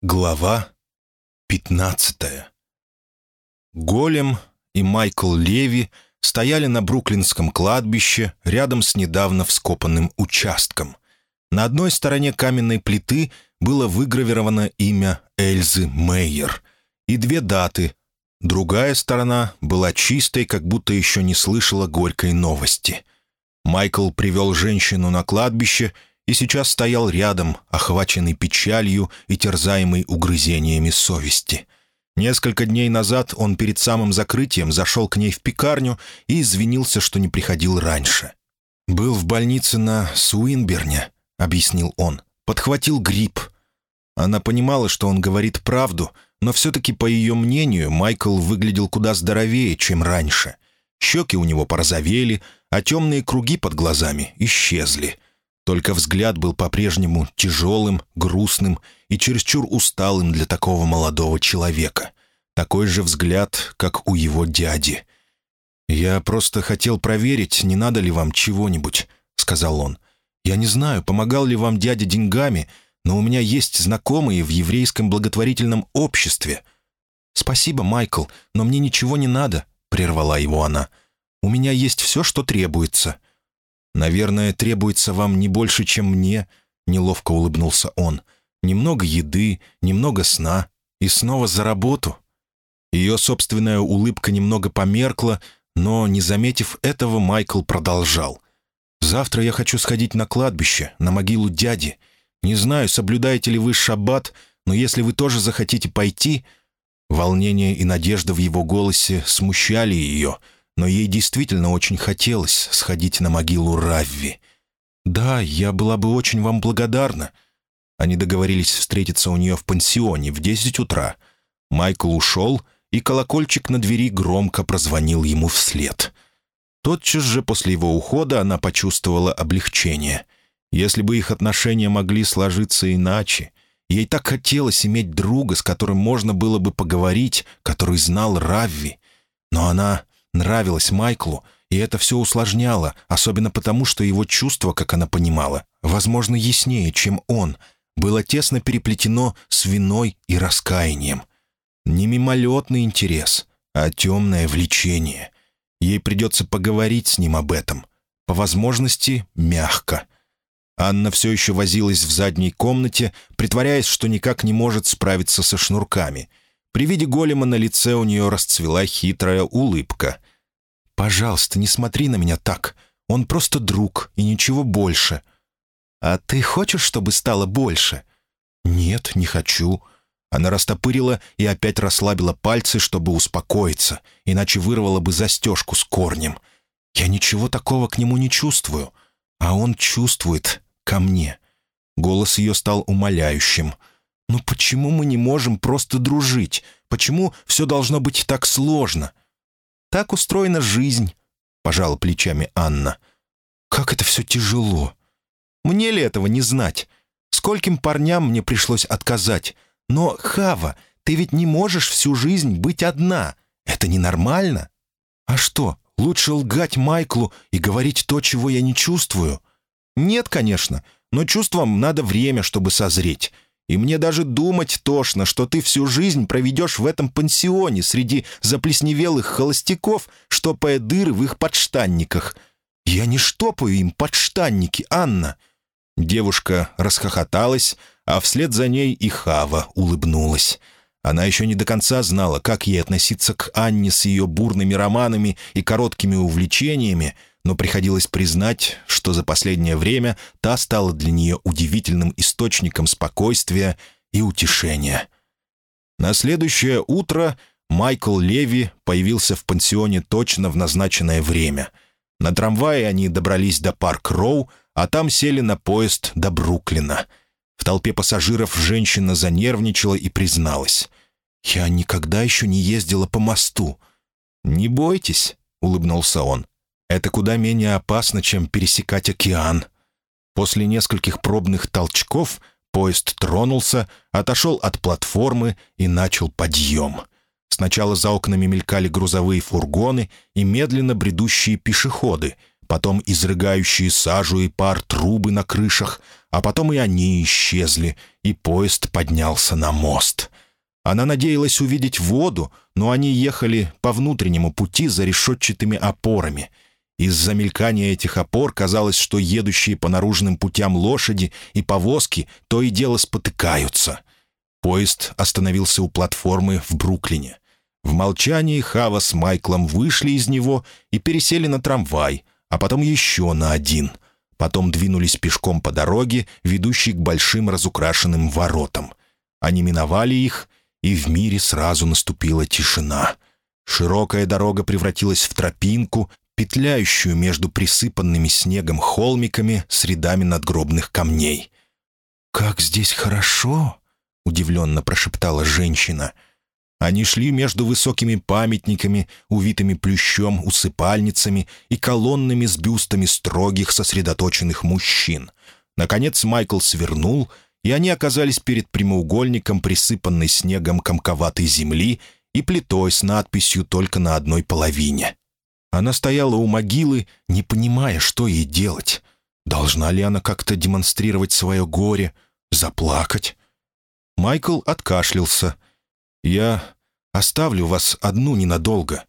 Глава 15 Голем и Майкл Леви стояли на Бруклинском кладбище рядом с недавно вскопанным участком. На одной стороне каменной плиты было выгравировано имя Эльзы Мейер и две даты. Другая сторона была чистой, как будто еще не слышала горькой новости. Майкл привел женщину на кладбище — и сейчас стоял рядом, охваченный печалью и терзаемый угрызениями совести. Несколько дней назад он перед самым закрытием зашел к ней в пекарню и извинился, что не приходил раньше. «Был в больнице на Суинберне», — объяснил он. «Подхватил грипп». Она понимала, что он говорит правду, но все-таки, по ее мнению, Майкл выглядел куда здоровее, чем раньше. Щеки у него порозовели, а темные круги под глазами исчезли — только взгляд был по-прежнему тяжелым, грустным и чересчур усталым для такого молодого человека. Такой же взгляд, как у его дяди. «Я просто хотел проверить, не надо ли вам чего-нибудь», — сказал он. «Я не знаю, помогал ли вам дядя деньгами, но у меня есть знакомые в еврейском благотворительном обществе». «Спасибо, Майкл, но мне ничего не надо», — прервала его она. «У меня есть все, что требуется». «Наверное, требуется вам не больше, чем мне», — неловко улыбнулся он. «Немного еды, немного сна и снова за работу». Ее собственная улыбка немного померкла, но, не заметив этого, Майкл продолжал. «Завтра я хочу сходить на кладбище, на могилу дяди. Не знаю, соблюдаете ли вы шаббат, но если вы тоже захотите пойти...» Волнение и надежда в его голосе смущали ее — но ей действительно очень хотелось сходить на могилу Равви. «Да, я была бы очень вам благодарна». Они договорились встретиться у нее в пансионе в десять утра. Майкл ушел, и колокольчик на двери громко прозвонил ему вслед. Тотчас же после его ухода она почувствовала облегчение. Если бы их отношения могли сложиться иначе, ей так хотелось иметь друга, с которым можно было бы поговорить, который знал Равви. Но она нравилась Майклу, и это все усложняло, особенно потому, что его чувство, как она понимала, возможно, яснее, чем он, было тесно переплетено с виной и раскаянием. Не мимолетный интерес, а темное влечение. Ей придется поговорить с ним об этом. По возможности, мягко. Анна все еще возилась в задней комнате, притворяясь, что никак не может справиться со шнурками. При виде голема на лице у нее расцвела хитрая улыбка. «Пожалуйста, не смотри на меня так. Он просто друг и ничего больше». «А ты хочешь, чтобы стало больше?» «Нет, не хочу». Она растопырила и опять расслабила пальцы, чтобы успокоиться, иначе вырвала бы застежку с корнем. «Я ничего такого к нему не чувствую, а он чувствует ко мне». Голос ее стал умоляющим. «Ну почему мы не можем просто дружить? Почему все должно быть так сложно? Так устроена жизнь», — пожала плечами Анна. «Как это все тяжело. Мне ли этого не знать? Скольким парням мне пришлось отказать? Но, Хава, ты ведь не можешь всю жизнь быть одна. Это ненормально. А что, лучше лгать Майклу и говорить то, чего я не чувствую? Нет, конечно, но чувствам надо время, чтобы созреть. И мне даже думать тошно, что ты всю жизнь проведешь в этом пансионе среди заплесневелых холостяков, штопая дыры в их подштанниках. Я не штопаю им подштанники, Анна». Девушка расхохоталась, а вслед за ней и Хава улыбнулась. Она еще не до конца знала, как ей относиться к Анне с ее бурными романами и короткими увлечениями, но приходилось признать, что за последнее время та стала для нее удивительным источником спокойствия и утешения. На следующее утро Майкл Леви появился в пансионе точно в назначенное время. На трамвае они добрались до Парк-Роу, а там сели на поезд до Бруклина. В толпе пассажиров женщина занервничала и призналась. «Я никогда еще не ездила по мосту». «Не бойтесь», — улыбнулся он. Это куда менее опасно, чем пересекать океан. После нескольких пробных толчков поезд тронулся, отошел от платформы и начал подъем. Сначала за окнами мелькали грузовые фургоны и медленно бредущие пешеходы, потом изрыгающие сажу и пар трубы на крышах, а потом и они исчезли, и поезд поднялся на мост. Она надеялась увидеть воду, но они ехали по внутреннему пути за решетчатыми опорами. Из-за мелькания этих опор казалось, что едущие по наружным путям лошади и повозки то и дело спотыкаются. Поезд остановился у платформы в Бруклине. В молчании Хава с Майклом вышли из него и пересели на трамвай, а потом еще на один. Потом двинулись пешком по дороге, ведущей к большим разукрашенным воротам. Они миновали их, и в мире сразу наступила тишина. Широкая дорога превратилась в тропинку, петляющую между присыпанными снегом холмиками с рядами надгробных камней. «Как здесь хорошо!» — удивленно прошептала женщина — они шли между высокими памятниками, увитыми плющом, усыпальницами и колоннами с бюстами строгих, сосредоточенных мужчин. Наконец Майкл свернул, и они оказались перед прямоугольником, присыпанной снегом комковатой земли и плитой с надписью только на одной половине. Она стояла у могилы, не понимая, что ей делать. Должна ли она как-то демонстрировать свое горе, заплакать? Майкл откашлялся — «Я оставлю вас одну ненадолго».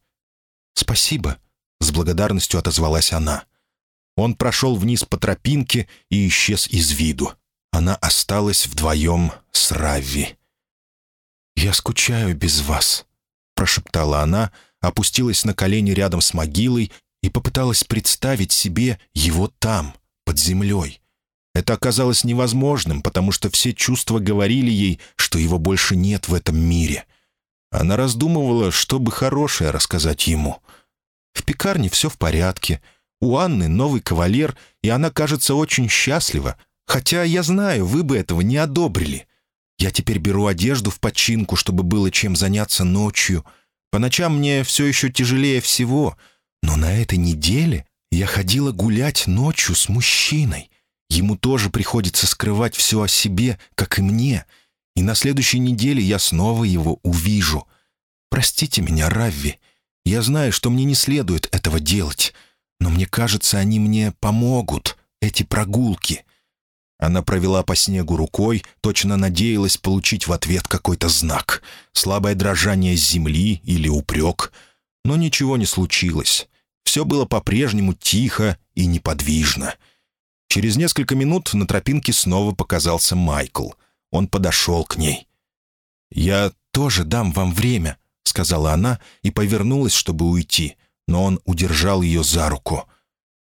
«Спасибо», — с благодарностью отозвалась она. Он прошел вниз по тропинке и исчез из виду. Она осталась вдвоем с Равви. «Я скучаю без вас», — прошептала она, опустилась на колени рядом с могилой и попыталась представить себе его там, под землей. Это оказалось невозможным, потому что все чувства говорили ей, что его больше нет в этом мире. Она раздумывала, чтобы хорошее рассказать ему. В пекарне все в порядке. У Анны новый кавалер, и она, кажется, очень счастлива. Хотя, я знаю, вы бы этого не одобрили. Я теперь беру одежду в починку, чтобы было чем заняться ночью. По ночам мне все еще тяжелее всего. Но на этой неделе я ходила гулять ночью с мужчиной. Ему тоже приходится скрывать все о себе, как и мне. И на следующей неделе я снова его увижу. Простите меня, Равви. Я знаю, что мне не следует этого делать. Но мне кажется, они мне помогут, эти прогулки». Она провела по снегу рукой, точно надеялась получить в ответ какой-то знак. Слабое дрожание земли или упрек. Но ничего не случилось. Все было по-прежнему тихо и неподвижно. Через несколько минут на тропинке снова показался Майкл. Он подошел к ней. «Я тоже дам вам время», — сказала она и повернулась, чтобы уйти, но он удержал ее за руку.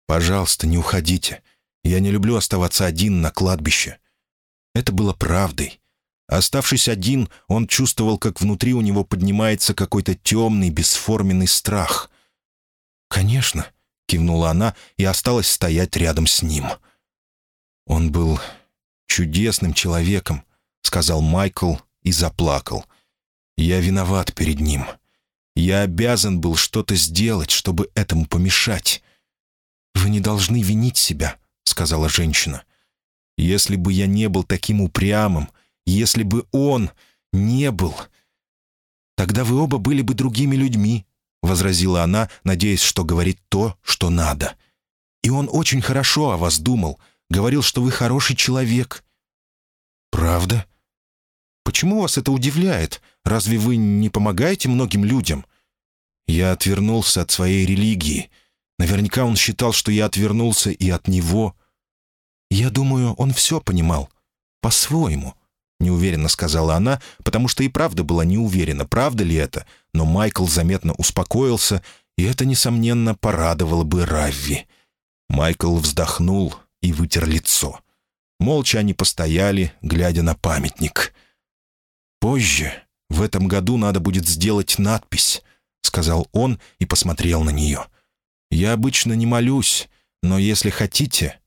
«Пожалуйста, не уходите. Я не люблю оставаться один на кладбище». Это было правдой. Оставшись один, он чувствовал, как внутри у него поднимается какой-то темный, бесформенный страх. «Конечно», — кивнула она и осталась стоять рядом с ним. Он был чудесным человеком», — сказал Майкл и заплакал. «Я виноват перед ним. Я обязан был что-то сделать, чтобы этому помешать». «Вы не должны винить себя», — сказала женщина. «Если бы я не был таким упрямым, если бы он не был...» «Тогда вы оба были бы другими людьми», — возразила она, надеясь, что говорит то, что надо. «И он очень хорошо о вас думал, говорил, что вы хороший человек». «Правда? Почему вас это удивляет? Разве вы не помогаете многим людям?» Я отвернулся от своей религии. Наверняка он считал, что я отвернулся и от него. Я думаю, он все понимал. По-своему. Неуверенно сказала она, потому что и правда была не уверена, правда ли это. Но Майкл заметно успокоился, и это, несомненно, порадовало бы Равви. Майкл вздохнул и вытер лицо. Молча они постояли, глядя на памятник. «Позже, в этом году, надо будет сделать надпись», — сказал он и посмотрел на нее. «Я обычно не молюсь, но если хотите...»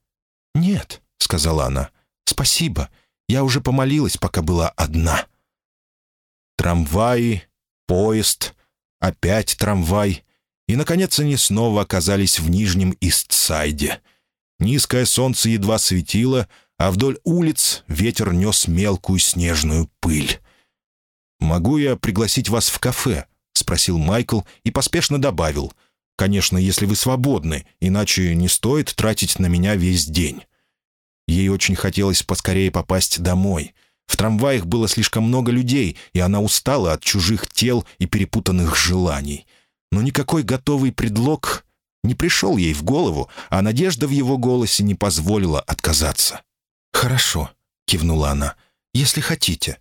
«Нет», — сказала она, — «спасибо. Я уже помолилась, пока была одна». Трамваи, поезд, опять трамвай, и, наконец, они снова оказались в Нижнем Истсайде. Низкое солнце едва светило, а вдоль улиц ветер нес мелкую снежную пыль. «Могу я пригласить вас в кафе?» — спросил Майкл и поспешно добавил. «Конечно, если вы свободны, иначе не стоит тратить на меня весь день». Ей очень хотелось поскорее попасть домой. В трамваях было слишком много людей, и она устала от чужих тел и перепутанных желаний. Но никакой готовый предлог не пришел ей в голову, а надежда в его голосе не позволила отказаться. «Хорошо», — кивнула она, — «если хотите».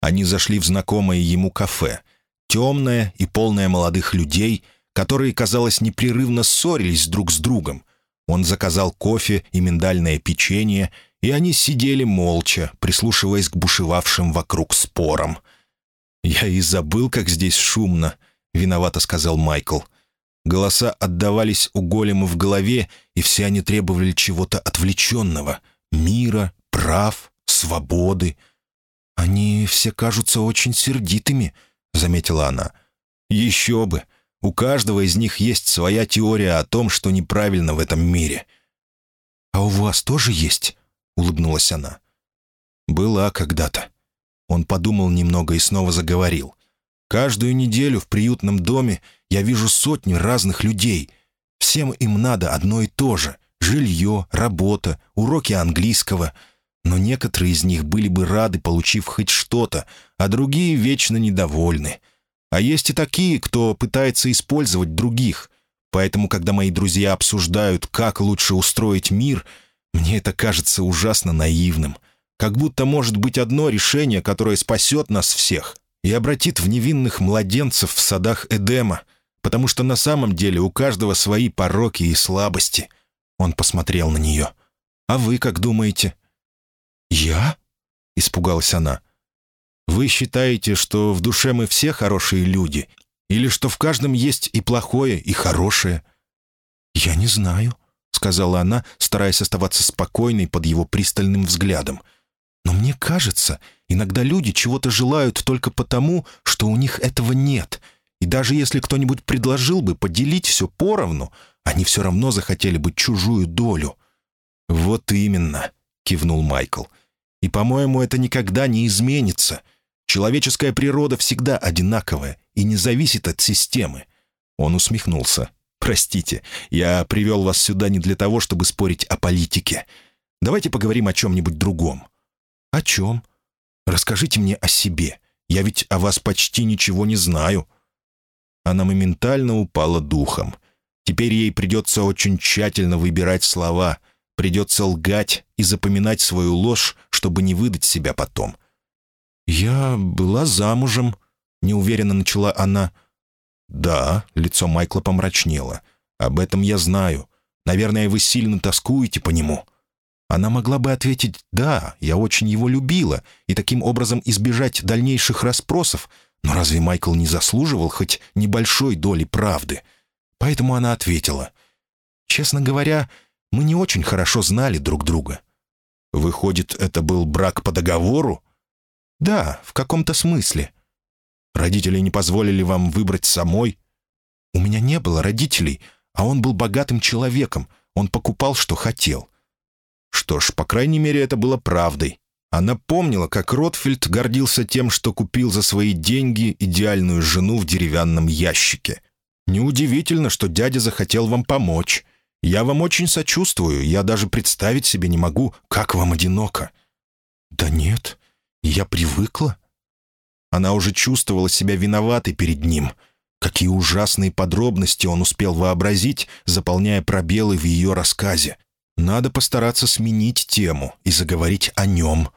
Они зашли в знакомое ему кафе. Темное и полное молодых людей, которые, казалось, непрерывно ссорились друг с другом. Он заказал кофе и миндальное печенье, и они сидели молча, прислушиваясь к бушевавшим вокруг спорам. «Я и забыл, как здесь шумно», — виновато сказал Майкл. Голоса отдавались у голема в голове, и все они требовали чего-то отвлеченного — мира, прав, свободы — «Они все кажутся очень сердитыми», — заметила она. «Еще бы! У каждого из них есть своя теория о том, что неправильно в этом мире». «А у вас тоже есть?» — улыбнулась она. «Была когда-то». Он подумал немного и снова заговорил. «Каждую неделю в приютном доме я вижу сотни разных людей. Всем им надо одно и то же — жилье, работа, уроки английского — но некоторые из них были бы рады, получив хоть что-то, а другие вечно недовольны. А есть и такие, кто пытается использовать других. Поэтому, когда мои друзья обсуждают, как лучше устроить мир, мне это кажется ужасно наивным. Как будто может быть одно решение, которое спасет нас всех и обратит в невинных младенцев в садах Эдема, потому что на самом деле у каждого свои пороки и слабости. Он посмотрел на нее. «А вы как думаете?» «Я?» — испугалась она. «Вы считаете, что в душе мы все хорошие люди? Или что в каждом есть и плохое, и хорошее?» «Я не знаю», — сказала она, стараясь оставаться спокойной под его пристальным взглядом. «Но мне кажется, иногда люди чего-то желают только потому, что у них этого нет. И даже если кто-нибудь предложил бы поделить все поровну, они все равно захотели бы чужую долю». «Вот именно», — кивнул Майкл. — и, по-моему, это никогда не изменится. Человеческая природа всегда одинаковая и не зависит от системы». Он усмехнулся. «Простите, я привел вас сюда не для того, чтобы спорить о политике. Давайте поговорим о чем-нибудь другом». «О чем? Расскажите мне о себе. Я ведь о вас почти ничего не знаю». Она моментально упала духом. Теперь ей придется очень тщательно выбирать слова — Придется лгать и запоминать свою ложь, чтобы не выдать себя потом. «Я была замужем», — неуверенно начала она. «Да», — лицо Майкла помрачнело. «Об этом я знаю. Наверное, вы сильно тоскуете по нему». Она могла бы ответить «да, я очень его любила» и таким образом избежать дальнейших расспросов, но разве Майкл не заслуживал хоть небольшой доли правды? Поэтому она ответила «Честно говоря, мы не очень хорошо знали друг друга. Выходит, это был брак по договору? Да, в каком-то смысле. Родители не позволили вам выбрать самой? У меня не было родителей, а он был богатым человеком, он покупал, что хотел. Что ж, по крайней мере, это было правдой. Она помнила, как Ротфельд гордился тем, что купил за свои деньги идеальную жену в деревянном ящике. Неудивительно, что дядя захотел вам помочь. Я вам очень сочувствую, я даже представить себе не могу, как вам одиноко». «Да нет, я привыкла». Она уже чувствовала себя виноватой перед ним. Какие ужасные подробности он успел вообразить, заполняя пробелы в ее рассказе. Надо постараться сменить тему и заговорить о нем.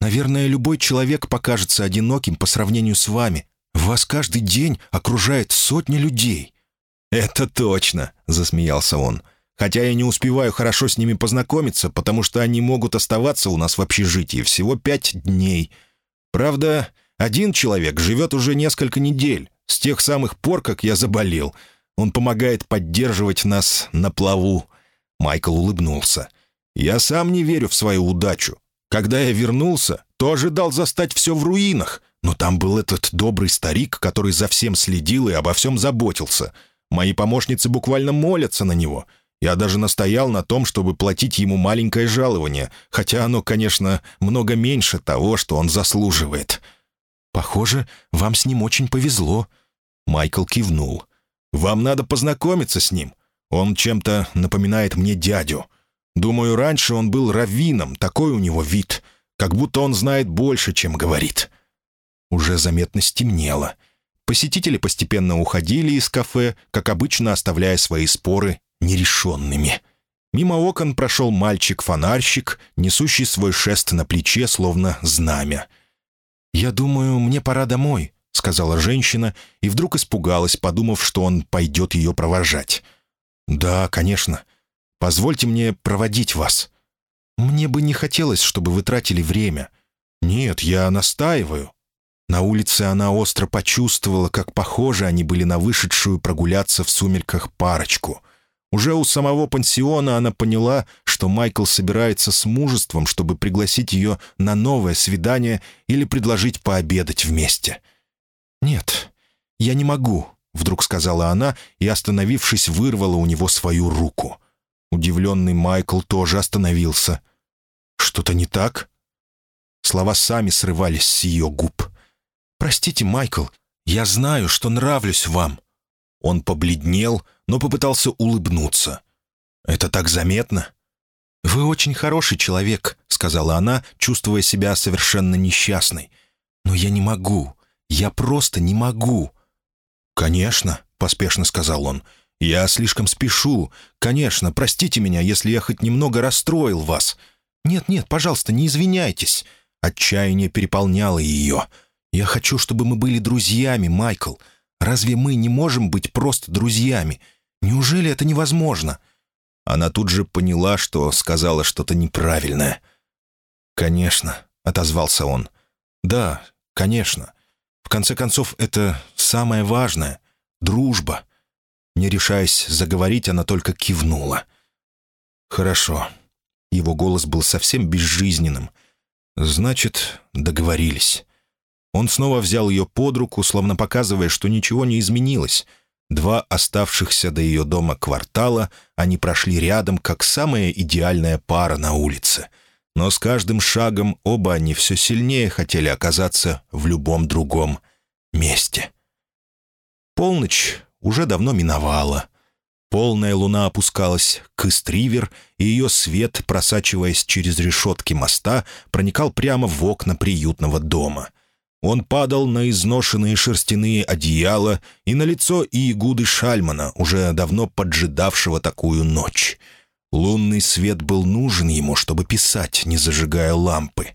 Наверное, любой человек покажется одиноким по сравнению с вами. Вас каждый день окружает сотни людей. «Это точно», — засмеялся он. «Хотя я не успеваю хорошо с ними познакомиться, потому что они могут оставаться у нас в общежитии всего пять дней. Правда, один человек живет уже несколько недель, с тех самых пор, как я заболел. Он помогает поддерживать нас на плаву». Майкл улыбнулся. «Я сам не верю в свою удачу. Когда я вернулся, то ожидал застать все в руинах, но там был этот добрый старик, который за всем следил и обо всем заботился». Мои помощницы буквально молятся на него. Я даже настоял на том, чтобы платить ему маленькое жалование, хотя оно, конечно, много меньше того, что он заслуживает. «Похоже, вам с ним очень повезло». Майкл кивнул. «Вам надо познакомиться с ним. Он чем-то напоминает мне дядю. Думаю, раньше он был раввином, такой у него вид, как будто он знает больше, чем говорит». Уже заметно стемнело. Посетители постепенно уходили из кафе, как обычно оставляя свои споры нерешенными. Мимо окон прошел мальчик-фонарщик, несущий свой шест на плече, словно знамя. «Я думаю, мне пора домой», — сказала женщина, и вдруг испугалась, подумав, что он пойдет ее провожать. «Да, конечно. Позвольте мне проводить вас. Мне бы не хотелось, чтобы вы тратили время. Нет, я настаиваю». На улице она остро почувствовала, как похожи они были на вышедшую прогуляться в сумерках парочку. Уже у самого пансиона она поняла, что Майкл собирается с мужеством, чтобы пригласить ее на новое свидание или предложить пообедать вместе. «Нет, я не могу», — вдруг сказала она и, остановившись, вырвала у него свою руку. Удивленный Майкл тоже остановился. «Что-то не так?» Слова сами срывались с ее губ. «Простите, Майкл, я знаю, что нравлюсь вам». Он побледнел, но попытался улыбнуться. «Это так заметно?» «Вы очень хороший человек», — сказала она, чувствуя себя совершенно несчастной. «Но я не могу. Я просто не могу». «Конечно», — поспешно сказал он. «Я слишком спешу. Конечно, простите меня, если я хоть немного расстроил вас». «Нет-нет, пожалуйста, не извиняйтесь». Отчаяние переполняло ее. «Я хочу, чтобы мы были друзьями, Майкл. Разве мы не можем быть просто друзьями? Неужели это невозможно?» Она тут же поняла, что сказала что-то неправильное. «Конечно», — отозвался он. «Да, конечно. В конце концов, это самое важное — дружба». Не решаясь заговорить, она только кивнула. «Хорошо». Его голос был совсем безжизненным. «Значит, договорились». Он снова взял ее под руку, словно показывая, что ничего не изменилось. Два оставшихся до ее дома квартала они прошли рядом, как самая идеальная пара на улице. Но с каждым шагом оба они все сильнее хотели оказаться в любом другом месте. Полночь уже давно миновала. Полная луна опускалась к Истривер, и ее свет, просачиваясь через решетки моста, проникал прямо в окна приютного дома — он падал на изношенные шерстяные одеяла и на лицо Иегуды Шальмана, уже давно поджидавшего такую ночь. Лунный свет был нужен ему, чтобы писать, не зажигая лампы.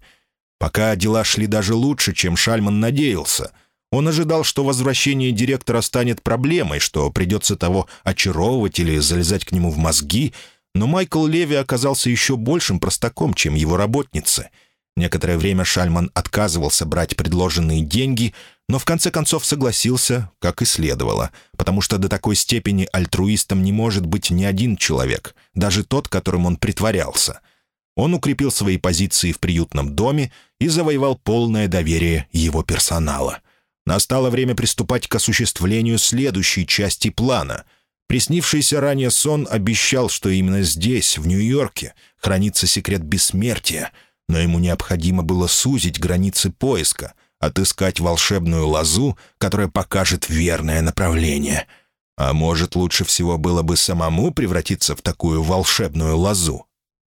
Пока дела шли даже лучше, чем Шальман надеялся. Он ожидал, что возвращение директора станет проблемой, что придется того очаровывать или залезать к нему в мозги, но Майкл Леви оказался еще большим простаком, чем его работница — Некоторое время Шальман отказывался брать предложенные деньги, но в конце концов согласился, как и следовало, потому что до такой степени альтруистом не может быть ни один человек, даже тот, которым он притворялся. Он укрепил свои позиции в приютном доме и завоевал полное доверие его персонала. Настало время приступать к осуществлению следующей части плана. Приснившийся ранее сон обещал, что именно здесь, в Нью-Йорке, хранится секрет бессмертия — но ему необходимо было сузить границы поиска, отыскать волшебную лозу, которая покажет верное направление. А может, лучше всего было бы самому превратиться в такую волшебную лозу?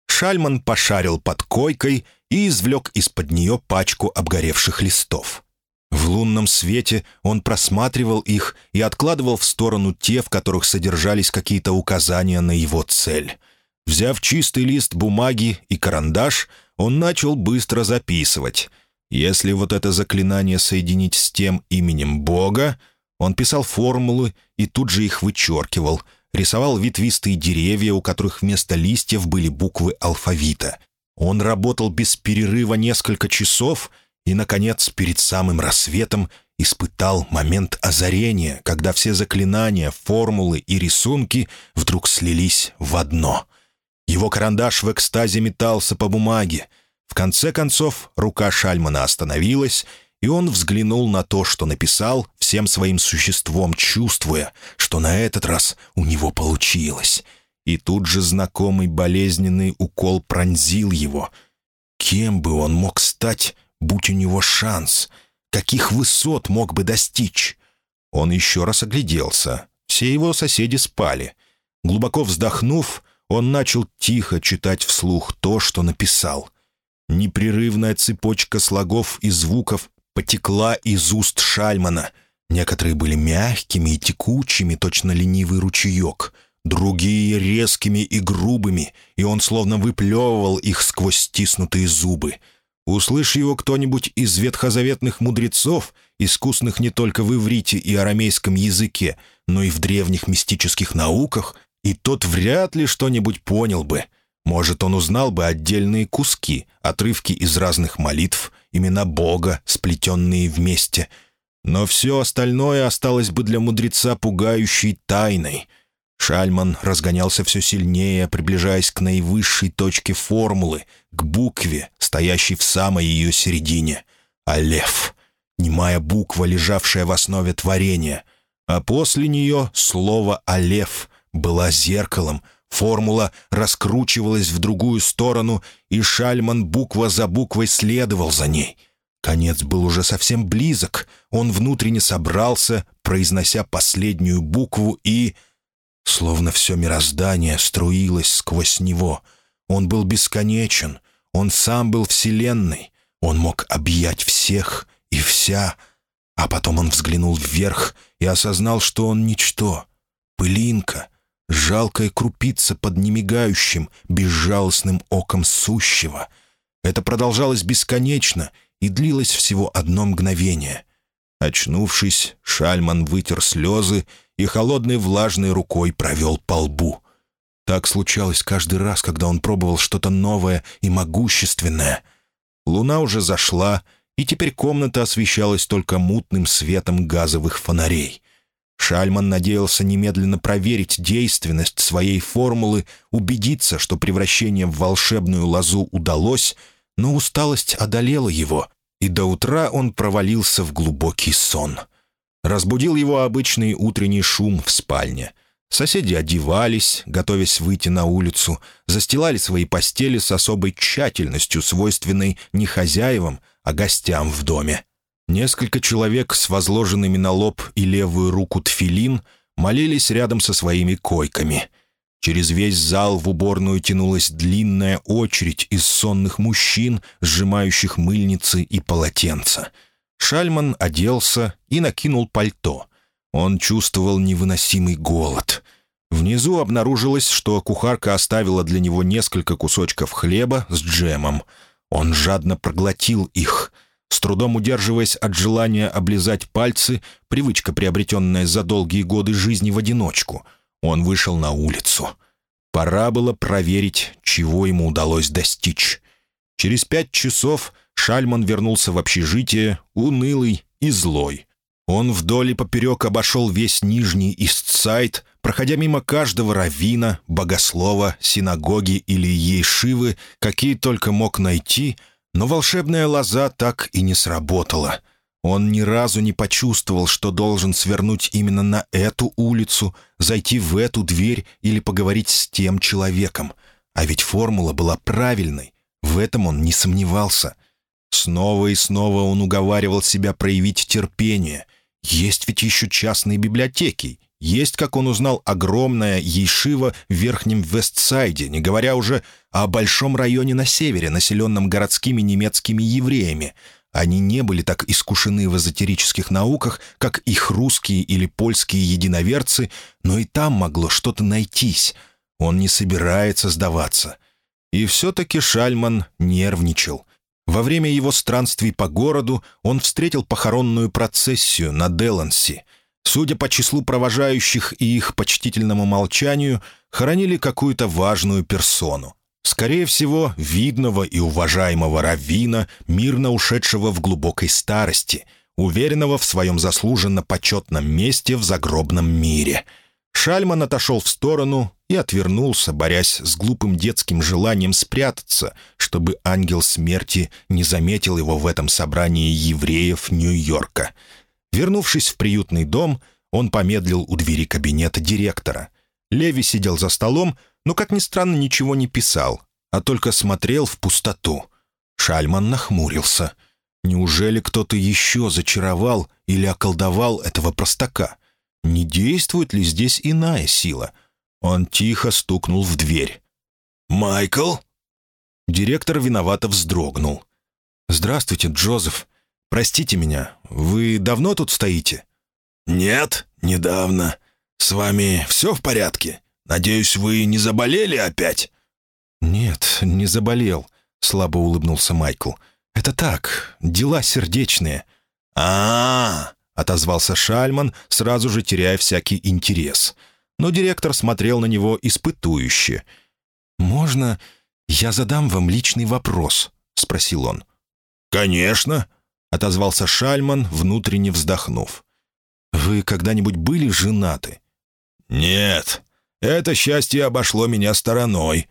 Шальман пошарил под койкой и извлек из-под нее пачку обгоревших листов. В лунном свете он просматривал их и откладывал в сторону те, в которых содержались какие-то указания на его цель. Взяв чистый лист бумаги и карандаш, он начал быстро записывать. Если вот это заклинание соединить с тем именем Бога, он писал формулы и тут же их вычеркивал, рисовал ветвистые деревья, у которых вместо листьев были буквы алфавита. Он работал без перерыва несколько часов и, наконец, перед самым рассветом испытал момент озарения, когда все заклинания, формулы и рисунки вдруг слились в одно — его карандаш в экстазе метался по бумаге. В конце концов, рука Шальмана остановилась, и он взглянул на то, что написал, всем своим существом чувствуя, что на этот раз у него получилось. И тут же знакомый болезненный укол пронзил его. Кем бы он мог стать, будь у него шанс? Каких высот мог бы достичь? Он еще раз огляделся. Все его соседи спали. Глубоко вздохнув, он начал тихо читать вслух то, что написал. Непрерывная цепочка слогов и звуков потекла из уст Шальмана. Некоторые были мягкими и текучими, точно ленивый ручеек, другие — резкими и грубыми, и он словно выплевывал их сквозь стиснутые зубы. Услышь его кто-нибудь из ветхозаветных мудрецов, искусных не только в иврите и арамейском языке, но и в древних мистических науках, и тот вряд ли что-нибудь понял бы. Может, он узнал бы отдельные куски, отрывки из разных молитв, имена Бога, сплетенные вместе. Но все остальное осталось бы для мудреца пугающей тайной. Шальман разгонялся все сильнее, приближаясь к наивысшей точке формулы, к букве, стоящей в самой ее середине. «Алеф» — немая буква, лежавшая в основе творения. А после нее слово «Алеф» была зеркалом, формула раскручивалась в другую сторону, и Шальман буква за буквой следовал за ней. Конец был уже совсем близок, он внутренне собрался, произнося последнюю букву и... Словно все мироздание струилось сквозь него. Он был бесконечен, он сам был вселенной, он мог объять всех и вся. А потом он взглянул вверх и осознал, что он ничто, пылинка, жалкая крупица под немигающим, безжалостным оком сущего. Это продолжалось бесконечно и длилось всего одно мгновение. Очнувшись, Шальман вытер слезы и холодной влажной рукой провел по лбу. Так случалось каждый раз, когда он пробовал что-то новое и могущественное. Луна уже зашла, и теперь комната освещалась только мутным светом газовых фонарей. Шальман надеялся немедленно проверить действенность своей формулы, убедиться, что превращение в волшебную лозу удалось, но усталость одолела его, и до утра он провалился в глубокий сон. Разбудил его обычный утренний шум в спальне. Соседи одевались, готовясь выйти на улицу, застилали свои постели с особой тщательностью, свойственной не хозяевам, а гостям в доме. Несколько человек с возложенными на лоб и левую руку тфилин молились рядом со своими койками. Через весь зал в уборную тянулась длинная очередь из сонных мужчин, сжимающих мыльницы и полотенца. Шальман оделся и накинул пальто. Он чувствовал невыносимый голод. Внизу обнаружилось, что кухарка оставила для него несколько кусочков хлеба с джемом. Он жадно проглотил их — с трудом удерживаясь от желания облизать пальцы, привычка, приобретенная за долгие годы жизни в одиночку, он вышел на улицу. Пора было проверить, чего ему удалось достичь. Через пять часов Шальман вернулся в общежитие, унылый и злой. Он вдоль и поперек обошел весь нижний Истсайд, проходя мимо каждого равина, богослова, синагоги или ейшивы, какие только мог найти — но волшебная лоза так и не сработала. Он ни разу не почувствовал, что должен свернуть именно на эту улицу, зайти в эту дверь или поговорить с тем человеком. А ведь формула была правильной. В этом он не сомневался. Снова и снова он уговаривал себя проявить терпение. Есть ведь еще частные библиотеки, есть, как он узнал, огромная ейшива в Верхнем Вестсайде, не говоря уже о большом районе на севере, населенном городскими немецкими евреями. Они не были так искушены в эзотерических науках, как их русские или польские единоверцы, но и там могло что-то найтись. Он не собирается сдаваться. И все-таки Шальман нервничал. Во время его странствий по городу он встретил похоронную процессию на Деланси — Судя по числу провожающих и их почтительному молчанию, хоронили какую-то важную персону. Скорее всего, видного и уважаемого раввина, мирно ушедшего в глубокой старости, уверенного в своем заслуженно почетном месте в загробном мире. Шальман отошел в сторону и отвернулся, борясь с глупым детским желанием спрятаться, чтобы ангел смерти не заметил его в этом собрании евреев Нью-Йорка — Вернувшись в приютный дом, он помедлил у двери кабинета директора. Леви сидел за столом, но, как ни странно, ничего не писал, а только смотрел в пустоту. Шальман нахмурился. Неужели кто-то еще зачаровал или околдовал этого простака? Не действует ли здесь иная сила? Он тихо стукнул в дверь. «Майкл?» Директор виновато вздрогнул. «Здравствуйте, Джозеф. Простите меня, вы давно тут стоите?» «Нет, недавно. С вами все в порядке? Надеюсь, вы не заболели опять?» «Нет, не заболел», — слабо улыбнулся Майкл. «Это так, дела сердечные». «А-а-а!» — отозвался Шальман, сразу же теряя всякий интерес. Но директор смотрел на него испытующе. «Можно я задам вам личный вопрос?» — спросил он. «Конечно», — отозвался Шальман, внутренне вздохнув. «Вы когда-нибудь были женаты?» «Нет, это счастье обошло меня стороной».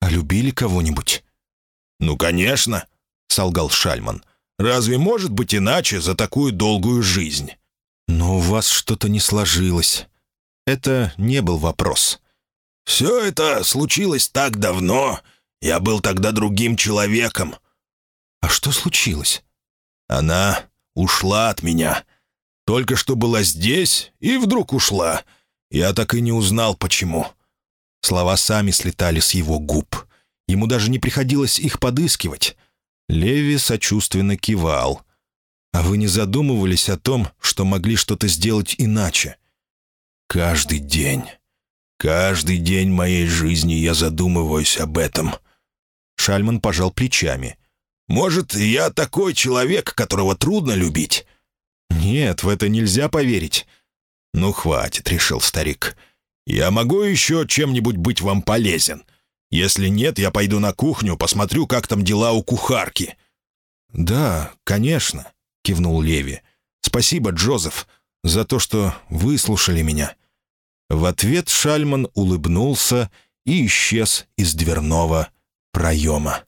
«А любили кого-нибудь?» «Ну, конечно», — солгал Шальман. «Разве может быть иначе за такую долгую жизнь?» «Но у вас что-то не сложилось». Это не был вопрос. «Все это случилось так давно. Я был тогда другим человеком». «А что случилось?» «Она ушла от меня. Только что была здесь и вдруг ушла. Я так и не узнал, почему». Слова сами слетали с его губ. Ему даже не приходилось их подыскивать. Леви сочувственно кивал. «А вы не задумывались о том, что могли что-то сделать иначе?» «Каждый день, каждый день моей жизни я задумываюсь об этом». Шальман пожал плечами. «Может, я такой человек, которого трудно любить?» «Нет, в это нельзя поверить». «Ну, хватит», — решил старик. «Я могу еще чем-нибудь быть вам полезен? Если нет, я пойду на кухню, посмотрю, как там дела у кухарки». «Да, конечно», — кивнул Леви. «Спасибо, Джозеф, за то, что выслушали меня». В ответ Шальман улыбнулся и исчез из дверного проема.